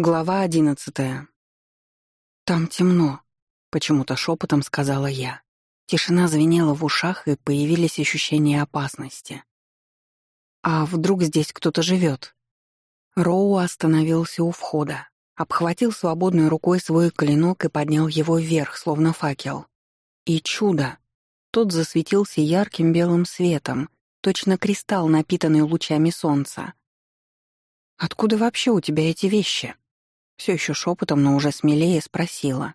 Глава одиннадцатая. «Там темно», — почему-то шепотом сказала я. Тишина звенела в ушах, и появились ощущения опасности. «А вдруг здесь кто-то живет?» Роу остановился у входа, обхватил свободной рукой свой клинок и поднял его вверх, словно факел. И чудо! Тот засветился ярким белым светом, точно кристалл, напитанный лучами солнца. «Откуда вообще у тебя эти вещи?» Все еще шепотом, но уже смелее спросила.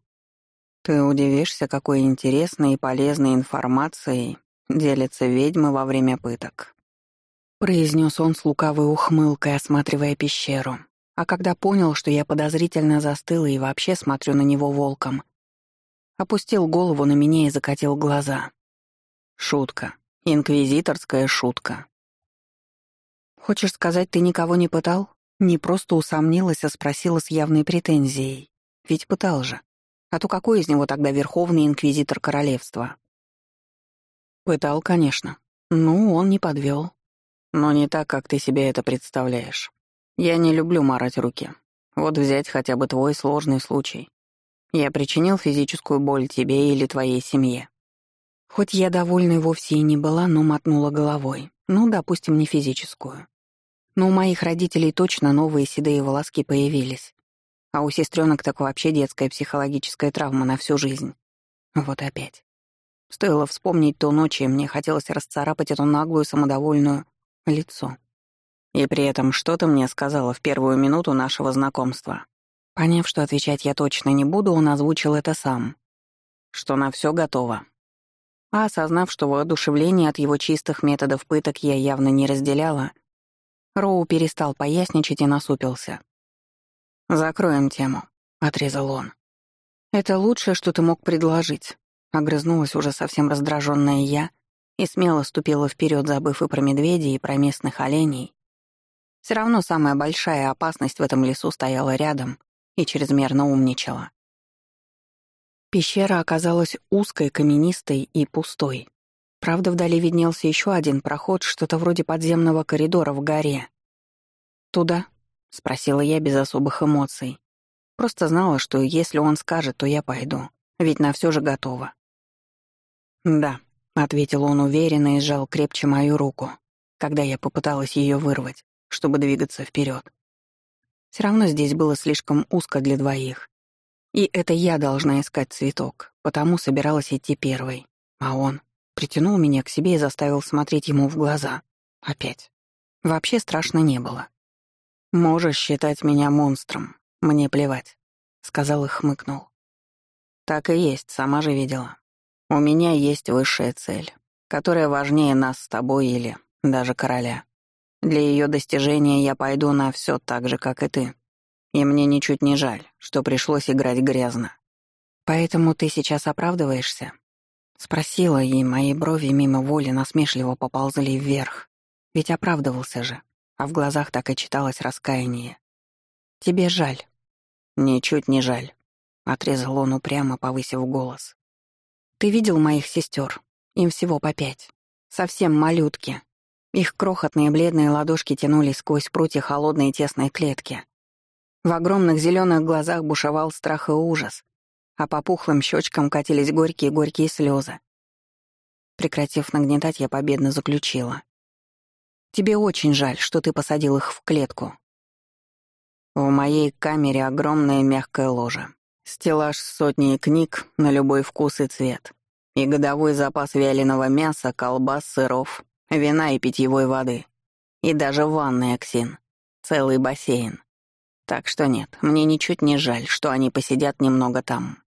«Ты удивишься, какой интересной и полезной информацией делятся ведьмы во время пыток», произнес он с лукавой ухмылкой, осматривая пещеру. А когда понял, что я подозрительно застыла и вообще смотрю на него волком, опустил голову на меня и закатил глаза. «Шутка. Инквизиторская шутка». «Хочешь сказать, ты никого не пытал?» Не просто усомнилась, а спросила с явной претензией. Ведь пытал же. А то какой из него тогда верховный инквизитор королевства? Пытал, конечно. Ну, он не подвел. Но не так, как ты себе это представляешь. Я не люблю марать руки. Вот взять хотя бы твой сложный случай. Я причинил физическую боль тебе или твоей семье. Хоть я довольной вовсе и не была, но мотнула головой. Ну, допустим, не физическую. Но у моих родителей точно новые седые волоски появились. А у сестренок так вообще детская психологическая травма на всю жизнь. Вот опять. Стоило вспомнить ту ночь, и мне хотелось расцарапать эту наглую, самодовольную лицо. И при этом что ты мне сказала в первую минуту нашего знакомства? Поняв, что отвечать я точно не буду, он озвучил это сам. Что на все готово. А осознав, что воодушевление от его чистых методов пыток я явно не разделяла, Роу перестал поясничать и насупился. «Закроем тему», — отрезал он. «Это лучшее, что ты мог предложить», — огрызнулась уже совсем раздраженная я и смело ступила вперед, забыв и про медведей, и про местных оленей. Все равно самая большая опасность в этом лесу стояла рядом и чрезмерно умничала. Пещера оказалась узкой, каменистой и пустой. Правда, вдали виднелся еще один проход, что-то вроде подземного коридора в горе. «Туда?» — спросила я без особых эмоций. Просто знала, что если он скажет, то я пойду, ведь на все же готова. «Да», — ответил он уверенно и сжал крепче мою руку, когда я попыталась ее вырвать, чтобы двигаться вперед. Все равно здесь было слишком узко для двоих. И это я должна искать цветок, потому собиралась идти первой. А он Притянул меня к себе и заставил смотреть ему в глаза. Опять. Вообще страшно не было. «Можешь считать меня монстром. Мне плевать», — сказал и хмыкнул. «Так и есть, сама же видела. У меня есть высшая цель, которая важнее нас с тобой или даже короля. Для ее достижения я пойду на все так же, как и ты. И мне ничуть не жаль, что пришлось играть грязно. Поэтому ты сейчас оправдываешься?» Спросила, и мои брови мимо воли насмешливо поползли вверх. Ведь оправдывался же, а в глазах так и читалось раскаяние. «Тебе жаль». «Ничуть не жаль», — отрезал он упрямо, повысив голос. «Ты видел моих сестер? Им всего по пять. Совсем малютки. Их крохотные бледные ладошки тянулись сквозь прутья холодной и тесной клетки. В огромных зеленых глазах бушевал страх и ужас, а по пухлым щечкам катились горькие-горькие слезы. Прекратив нагнетать, я победно заключила. «Тебе очень жаль, что ты посадил их в клетку». В моей камере огромное мягкое ложе. Стеллаж с сотней книг на любой вкус и цвет. И годовой запас вяленого мяса, колбас, сыров, вина и питьевой воды. И даже ванный оксин. Целый бассейн. Так что нет, мне ничуть не жаль, что они посидят немного там.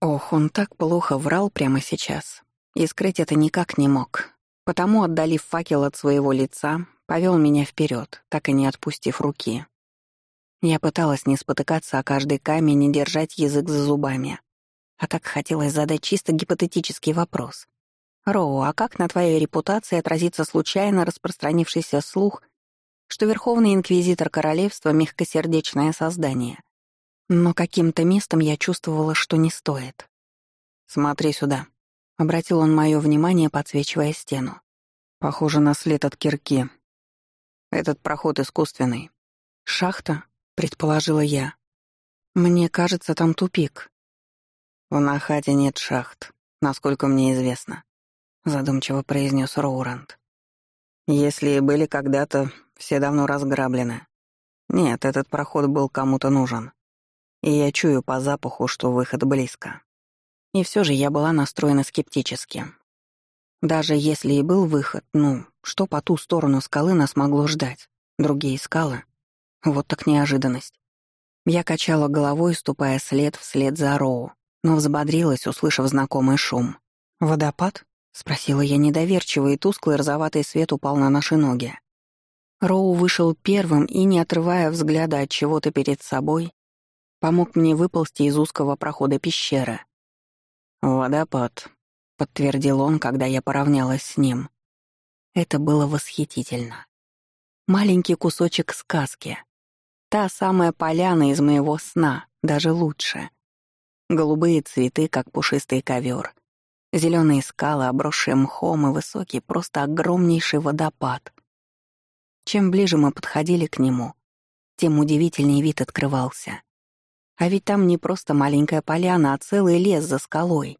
Ох, он так плохо врал прямо сейчас. И скрыть это никак не мог. Потому, отдалив факел от своего лица, повел меня вперед, так и не отпустив руки. Я пыталась не спотыкаться о каждый камень и держать язык за зубами. А так хотелось задать чисто гипотетический вопрос. «Роу, а как на твоей репутации отразится случайно распространившийся слух, что Верховный Инквизитор Королевства — мягкосердечное создание, но каким-то местом я чувствовала, что не стоит. «Смотри сюда», — обратил он мое внимание, подсвечивая стену. «Похоже на след от кирки. Этот проход искусственный. Шахта», — предположила я. Мне кажется, там тупик. В Нахате нет шахт, насколько мне известно, задумчиво произнес Роуранд. Если и были когда-то, все давно разграблены. Нет, этот проход был кому-то нужен. И я чую по запаху, что выход близко. И все же я была настроена скептически. Даже если и был выход, ну, что по ту сторону скалы нас могло ждать? Другие скалы? Вот так неожиданность. Я качала головой, ступая след вслед за Роу, но взбодрилась, услышав знакомый шум. «Водопад?» — спросила я недоверчиво, и тусклый розоватый свет упал на наши ноги. Роу вышел первым и, не отрывая взгляда от чего-то перед собой, помог мне выползти из узкого прохода пещеры. «Водопад», — подтвердил он, когда я поравнялась с ним. Это было восхитительно. Маленький кусочек сказки. Та самая поляна из моего сна, даже лучше. Голубые цветы, как пушистый ковер. Зеленые скалы, обросшие мхом и высокий, просто огромнейший водопад. Чем ближе мы подходили к нему, тем удивительнее вид открывался. А ведь там не просто маленькая поляна, а целый лес за скалой.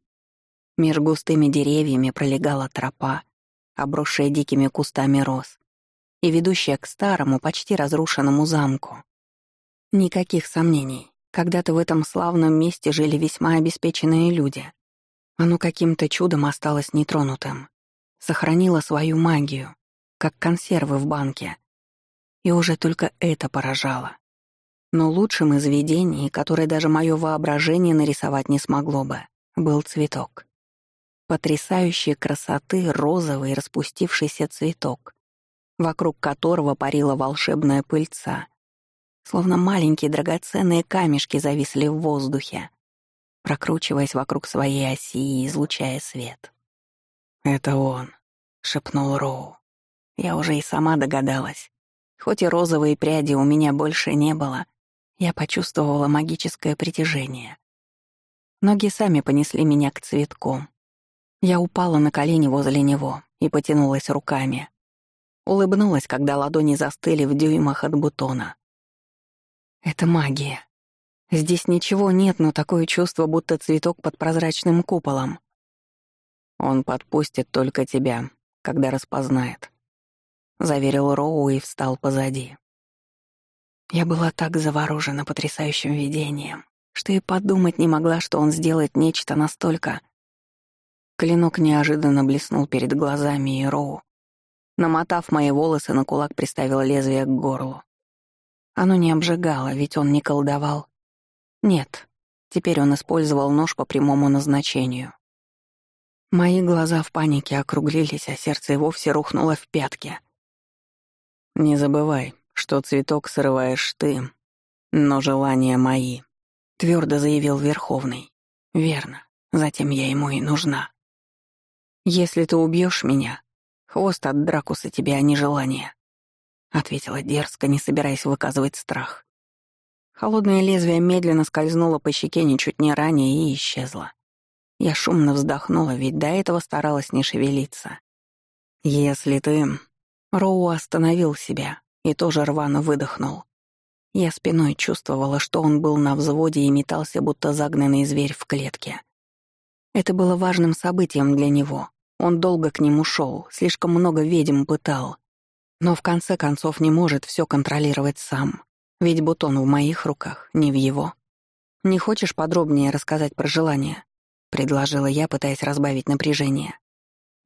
Меж густыми деревьями пролегала тропа, обросшая дикими кустами роз, и ведущая к старому, почти разрушенному замку. Никаких сомнений. Когда-то в этом славном месте жили весьма обеспеченные люди. Оно каким-то чудом осталось нетронутым. Сохранило свою магию, как консервы в банке. И уже только это поражало. Но лучшим из видений, которое даже мое воображение нарисовать не смогло бы, был цветок. Потрясающей красоты розовый распустившийся цветок, вокруг которого парила волшебная пыльца. Словно маленькие драгоценные камешки зависли в воздухе, прокручиваясь вокруг своей оси и излучая свет. «Это он», — шепнул Роу. Я уже и сама догадалась. Хоть и розовые пряди у меня больше не было, я почувствовала магическое притяжение. Ноги сами понесли меня к цветку. Я упала на колени возле него и потянулась руками. Улыбнулась, когда ладони застыли в дюймах от бутона. Это магия. Здесь ничего нет, но такое чувство, будто цветок под прозрачным куполом. Он подпустит только тебя, когда распознает. — заверил Роу и встал позади. Я была так заворожена потрясающим видением, что и подумать не могла, что он сделает нечто настолько... Клинок неожиданно блеснул перед глазами, и Роу, намотав мои волосы, на кулак приставил лезвие к горлу. Оно не обжигало, ведь он не колдовал. Нет, теперь он использовал нож по прямому назначению. Мои глаза в панике округлились, а сердце вовсе рухнуло в пятки. «Не забывай, что цветок срываешь ты, но желания мои», — твердо заявил Верховный. «Верно, затем я ему и нужна. Если ты убьешь меня, хвост от Дракуса тебе, а не желание», — ответила дерзко, не собираясь выказывать страх. Холодное лезвие медленно скользнуло по щеке ничуть не ранее и исчезло. Я шумно вздохнула, ведь до этого старалась не шевелиться. «Если ты Роу остановил себя и тоже рвано выдохнул. Я спиной чувствовала, что он был на взводе и метался, будто загнанный зверь в клетке. Это было важным событием для него. Он долго к нему шел, слишком много ведьм пытал. Но в конце концов не может все контролировать сам. Ведь бутон в моих руках, не в его. «Не хочешь подробнее рассказать про желание?» — предложила я, пытаясь разбавить напряжение.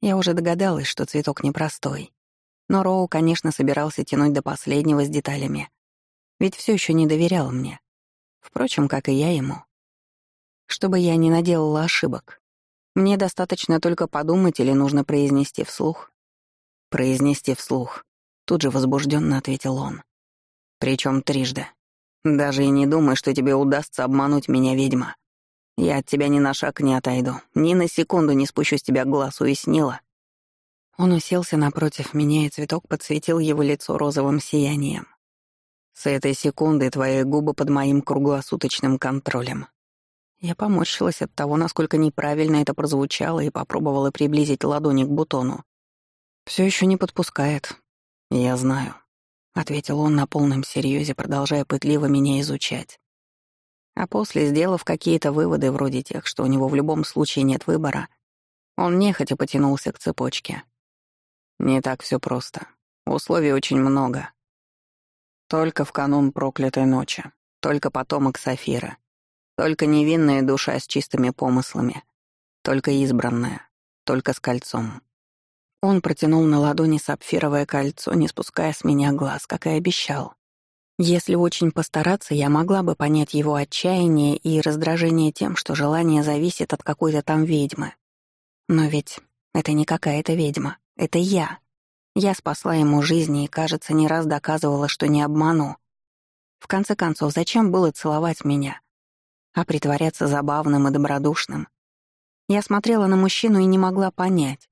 Я уже догадалась, что цветок непростой. Но Роу, конечно, собирался тянуть до последнего с деталями. Ведь все еще не доверял мне. Впрочем, как и я ему. Чтобы я не наделала ошибок. Мне достаточно только подумать или нужно произнести вслух. Произнести вслух. Тут же возбужденно ответил он. Причем трижды. Даже и не думай, что тебе удастся обмануть меня, ведьма. Я от тебя ни на шаг не отойду, ни на секунду не спущу с тебя глаз, уяснила? Он уселся напротив меня, и цветок подсветил его лицо розовым сиянием. «С этой секунды твои губы под моим круглосуточным контролем». Я поморщилась от того, насколько неправильно это прозвучало, и попробовала приблизить ладони к бутону. Все еще не подпускает. Я знаю», — ответил он на полном серьезе, продолжая пытливо меня изучать. А после, сделав какие-то выводы вроде тех, что у него в любом случае нет выбора, он нехотя потянулся к цепочке. Не так все просто. Условий очень много. Только в канун проклятой ночи, только потомок Сафира, только невинная душа с чистыми помыслами, только избранная, только с кольцом. Он протянул на ладони сапфировое кольцо, не спуская с меня глаз, как и обещал. Если очень постараться, я могла бы понять его отчаяние и раздражение тем, что желание зависит от какой-то там ведьмы. Но ведь это не какая-то ведьма, это я. Я спасла ему жизни и, кажется, не раз доказывала, что не обману. В конце концов, зачем было целовать меня? А притворяться забавным и добродушным? Я смотрела на мужчину и не могла понять,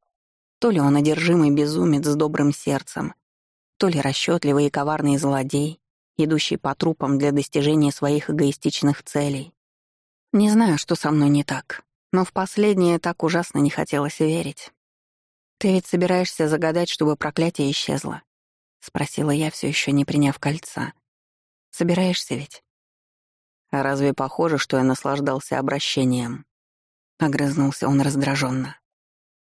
то ли он одержимый безумец с добрым сердцем, то ли расчетливый и коварный злодей, идущий по трупам для достижения своих эгоистичных целей. Не знаю, что со мной не так, но в последнее так ужасно не хотелось верить. «Ты ведь собираешься загадать, чтобы проклятие исчезло?» — спросила я, все еще не приняв кольца. «Собираешься ведь?» «А разве похоже, что я наслаждался обращением?» — огрызнулся он раздраженно.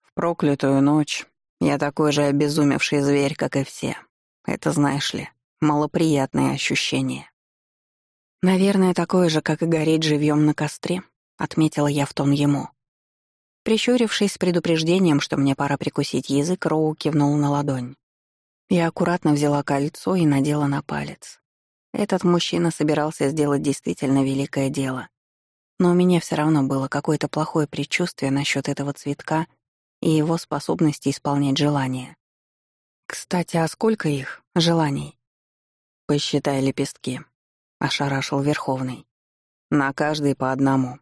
«В проклятую ночь я такой же обезумевший зверь, как и все. Это, знаешь ли, малоприятное ощущение. «Наверное, такое же, как и гореть живьем на костре», — отметила я в тон ему. Прищурившись с предупреждением, что мне пора прикусить язык, Роу кивнул на ладонь. Я аккуратно взяла кольцо и надела на палец. Этот мужчина собирался сделать действительно великое дело. Но у меня все равно было какое-то плохое предчувствие насчет этого цветка и его способности исполнять желания. Кстати, а сколько их, желаний? «Посчитай лепестки», — ошарашил Верховный. «На каждый по одному».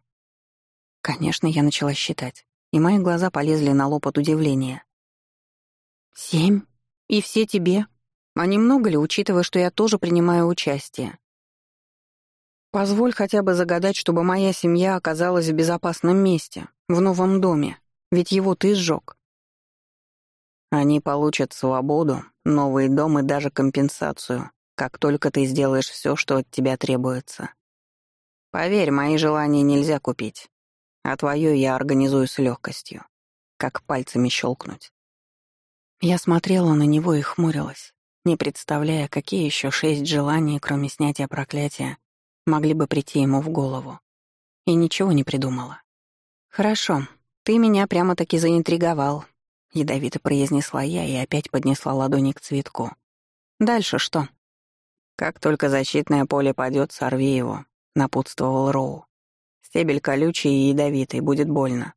Конечно, я начала считать, и мои глаза полезли на лоб от удивления. «Семь? И все тебе? А немного ли, учитывая, что я тоже принимаю участие?» «Позволь хотя бы загадать, чтобы моя семья оказалась в безопасном месте, в новом доме, ведь его ты сжег». «Они получат свободу, новый дом и даже компенсацию», как только ты сделаешь все, что от тебя требуется. Поверь, мои желания нельзя купить, а твое я организую с легкостью, как пальцами щелкнуть. Я смотрела на него и хмурилась, не представляя, какие еще шесть желаний, кроме снятия проклятия, могли бы прийти ему в голову. И ничего не придумала. «Хорошо, ты меня прямо-таки заинтриговал», — ядовито произнесла я и опять поднесла ладони к цветку. «Дальше что?» «Как только защитное поле падет, сорви его», — напутствовал Роу. «Стебель колючий и ядовитый, будет больно.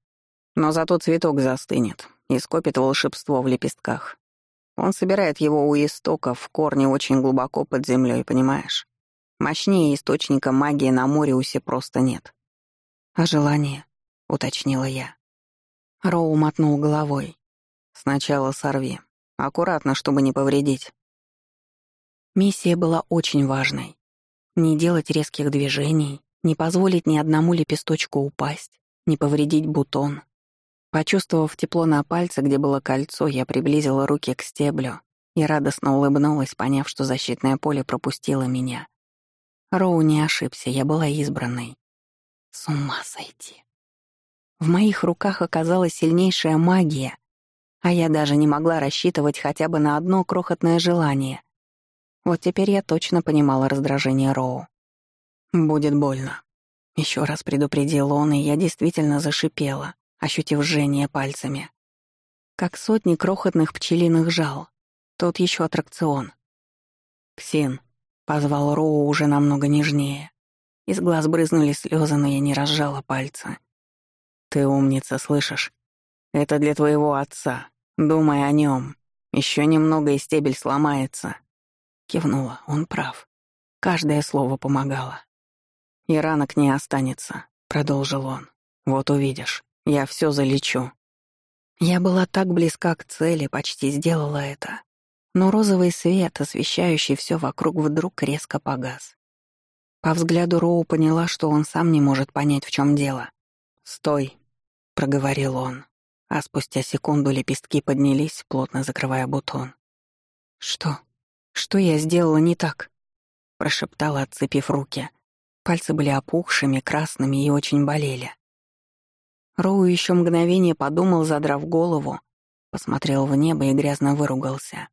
Но зато цветок застынет и скопит волшебство в лепестках. Он собирает его у истоков, в корне очень глубоко под землей, понимаешь? Мощнее источника магии на море усе просто нет». «А желание?» — уточнила я. Роу мотнул головой. «Сначала сорви. Аккуратно, чтобы не повредить. Миссия была очень важной. Не делать резких движений, не позволить ни одному лепесточку упасть, не повредить бутон. Почувствовав тепло на пальце, где было кольцо, я приблизила руки к стеблю и радостно улыбнулась, поняв, что защитное поле пропустило меня. Роу не ошибся, я была избранной. С ума сойти. В моих руках оказалась сильнейшая магия, а я даже не могла рассчитывать хотя бы на одно крохотное желание — вот теперь я точно понимала раздражение Роу. «Будет больно». Еще раз предупредил он, и я действительно зашипела, ощутив жжение пальцами. Как сотни крохотных пчелиных жал. Тут еще аттракцион. «Ксин», — позвал Роу уже намного нежнее. Из глаз брызнули слезы, но я не разжала пальца. «Ты умница, слышишь? Это для твоего отца. Думай о нем. Еще немного, и стебель сломается. Кивнула, он прав. Каждое слово помогало. «И ранок не останется», — продолжил он. «Вот увидишь, я все залечу». Я была так близка к цели, почти сделала это. Но розовый свет, освещающий все вокруг, вдруг резко погас. По взгляду Роу поняла, что он сам не может понять, в чем дело. «Стой», — проговорил он, а спустя секунду лепестки поднялись, плотно закрывая бутон. «Что?» Что я сделала не так?» — прошептала, отцепив руки. Пальцы были опухшими, красными и очень болели. Роу еще мгновение подумал, задрав голову, посмотрел в небо и грязно выругался.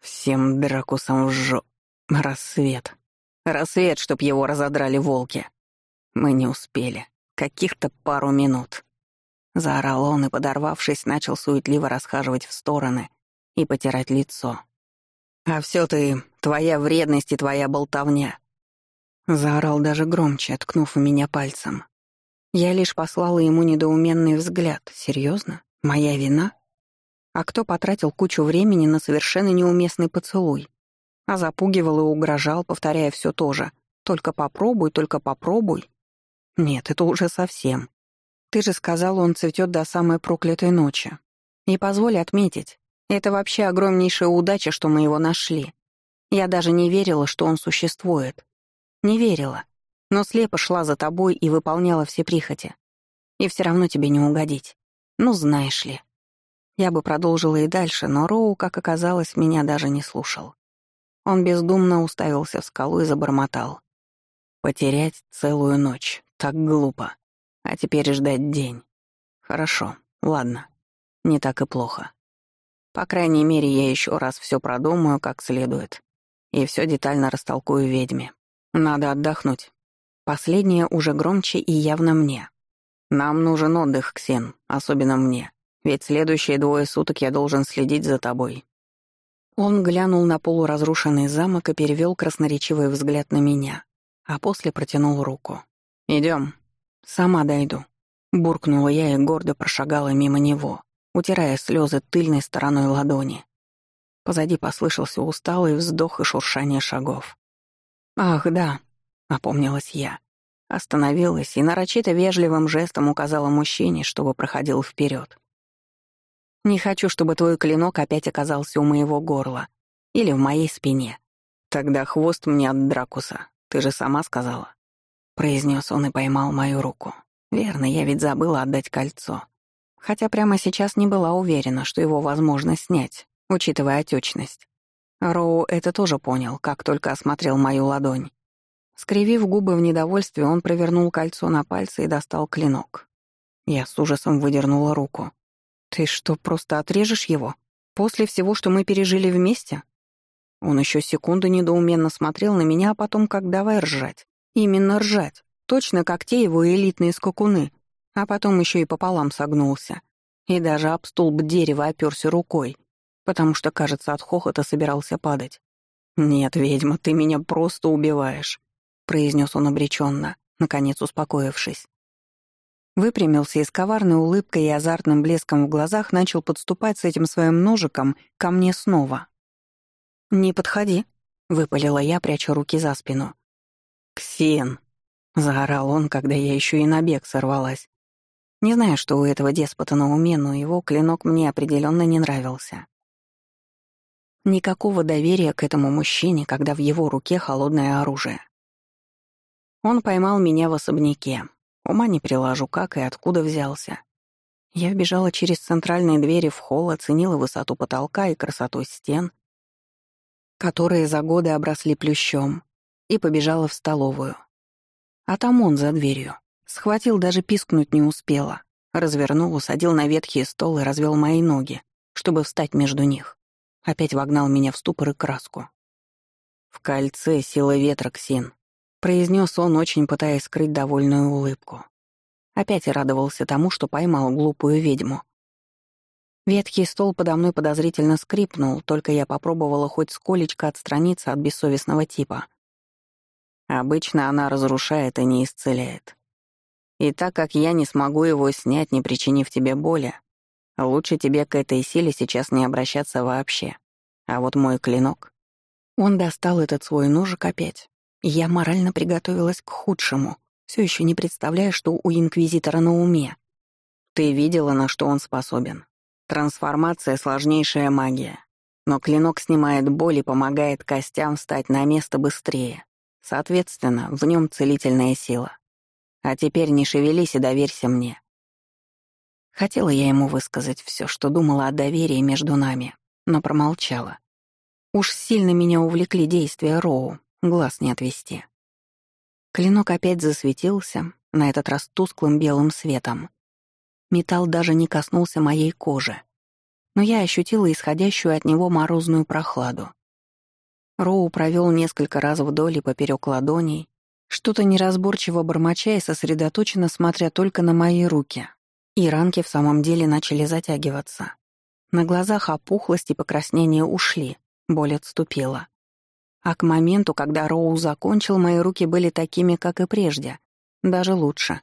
«Всем дракусам в жо... Рассвет. Рассвет, чтоб его разодрали волки. Мы не успели. Каких-то пару минут». Заорал он и, подорвавшись, начал суетливо расхаживать в стороны и потирать лицо. «А все ты, твоя вредность и твоя болтовня!» Заорал даже громче, ткнув в меня пальцем. Я лишь послала ему недоуменный взгляд. Серьезно? Моя вина? А кто потратил кучу времени на совершенно неуместный поцелуй? А запугивал и угрожал, повторяя все то же. «Только попробуй, только попробуй». Нет, это уже совсем. Ты же сказал, он цветет до самой проклятой ночи. И позволь отметить, это вообще огромнейшая удача, что мы его нашли. Я даже не верила, что он существует. Не верила. Но слепо шла за тобой и выполняла все прихоти. И все равно тебе не угодить. Ну, знаешь ли. Я бы продолжила и дальше, но Роу, как оказалось, меня даже не слушал. Он бездумно уставился в скалу и забормотал. Потерять целую ночь. Так глупо. А теперь ждать день. Хорошо, ладно. Не так и плохо. По крайней мере, я еще раз все продумаю как следует. И все детально растолкую ведьме. Надо отдохнуть. Последнее уже громче и явно мне. Нам нужен отдых, Ксен, особенно мне. Ведь следующие двое суток я должен следить за тобой. Он глянул на полуразрушенный замок и перевел красноречивый взгляд на меня, а после протянул руку. Идем. «Сама дойду», — буркнула я и гордо прошагала мимо него, утирая слезы тыльной стороной ладони. Позади послышался усталый вздох и шуршание шагов. «Ах, да», — опомнилась я. Остановилась и нарочито вежливым жестом указала мужчине, чтобы проходил вперед. «Не хочу, чтобы твой клинок опять оказался у моего горла или в моей спине. Тогда хвост мне от Дракуса, ты же сама сказала» произнес он и поймал мою руку. Верно, я ведь забыла отдать кольцо. Хотя прямо сейчас не была уверена, что его возможно снять, учитывая отечность. Роу это тоже понял, как только осмотрел мою ладонь. Скривив губы в недовольстве, он провернул кольцо на пальце и достал клинок. Я с ужасом выдернула руку. «Ты что, просто отрежешь его? После всего, что мы пережили вместе?» Он еще секунду недоуменно смотрел на меня, а потом как давай ржать. Именно ржать, точно как те его элитные скакуны, а потом еще и пополам согнулся. И даже об столб дерева оперся рукой, потому что, кажется, от хохота собирался падать. «Нет, ведьма, ты меня просто убиваешь», — произнес он обреченно, наконец успокоившись. Выпрямился и с коварной улыбкой и азартным блеском в глазах начал подступать с этим своим ножиком ко мне снова. «Не подходи», — выпалила я, пряча руки за спину. «Ксен!» — заорал он, когда я еще и на бег сорвалась. Не знаю, что у этого деспота на уме, но его клинок мне определенно не нравился. Никакого доверия к этому мужчине, когда в его руке холодное оружие. Он поймал меня в особняке. Ума не приложу, как и откуда взялся. Я вбежала через центральные двери в холл, оценила высоту потолка и красоту стен, которые за годы обросли плющом, и побежала в столовую. А там он за дверью. Схватил, даже пискнуть не успела. Развернул, усадил на ветхий стол и развел мои ноги, чтобы встать между них. Опять вогнал меня в ступор и краску. «В кольце сила ветра, Ксин», — произнес он, очень пытаясь скрыть довольную улыбку. Опять радовался тому, что поймал глупую ведьму. Ветхий стол подо мной подозрительно скрипнул, только я попробовала хоть сколечко отстраниться от бессовестного типа — Обычно она разрушает и не исцеляет. И так как я не смогу его снять, не причинив тебе боли, лучше тебе к этой силе сейчас не обращаться вообще. А вот мой клинок... Он достал этот свой ножик опять. Я морально приготовилась к худшему, все еще не представляя, что у Инквизитора на уме. Ты видела, на что он способен. Трансформация — сложнейшая магия. Но клинок снимает боль и помогает костям встать на место быстрее. Соответственно, в нем целительная сила. А теперь не шевелись и доверься мне. Хотела я ему высказать все, что думала о доверии между нами, но промолчала. Уж сильно меня увлекли действия Роу, глаз не отвести. Клинок опять засветился, на этот раз тусклым белым светом. Металл даже не коснулся моей кожи, но я ощутила исходящую от него морозную прохладу. Роу провел несколько раз вдоль и поперек ладоней, что-то неразборчиво бормоча и сосредоточенно смотря только на мои руки. И ранки в самом деле начали затягиваться. На глазах опухлость и покраснение ушли, боль отступила. А к моменту, когда Роу закончил, мои руки были такими, как и прежде, даже лучше.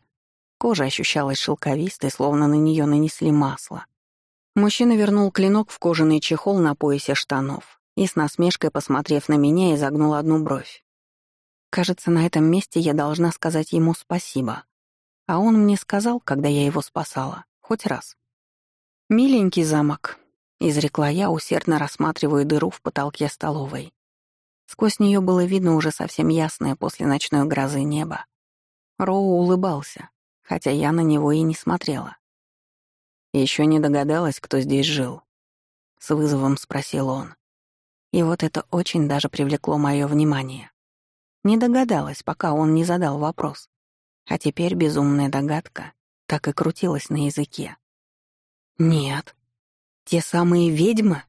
Кожа ощущалась шелковистой, словно на нее нанесли масло. Мужчина вернул клинок в кожаный чехол на поясе штанов и с насмешкой, посмотрев на меня, изогнул одну бровь. Кажется, на этом месте я должна сказать ему спасибо. А он мне сказал, когда я его спасала, хоть раз. «Миленький замок», — изрекла я, усердно рассматривая дыру в потолке столовой. Сквозь нее было видно уже совсем ясное после ночной грозы небо. Роу улыбался, хотя я на него и не смотрела. Еще не догадалась, кто здесь жил. С вызовом спросил он. И вот это очень даже привлекло мое внимание. Не догадалась, пока он не задал вопрос. А теперь безумная догадка так и крутилась на языке. «Нет. Те самые ведьмы?»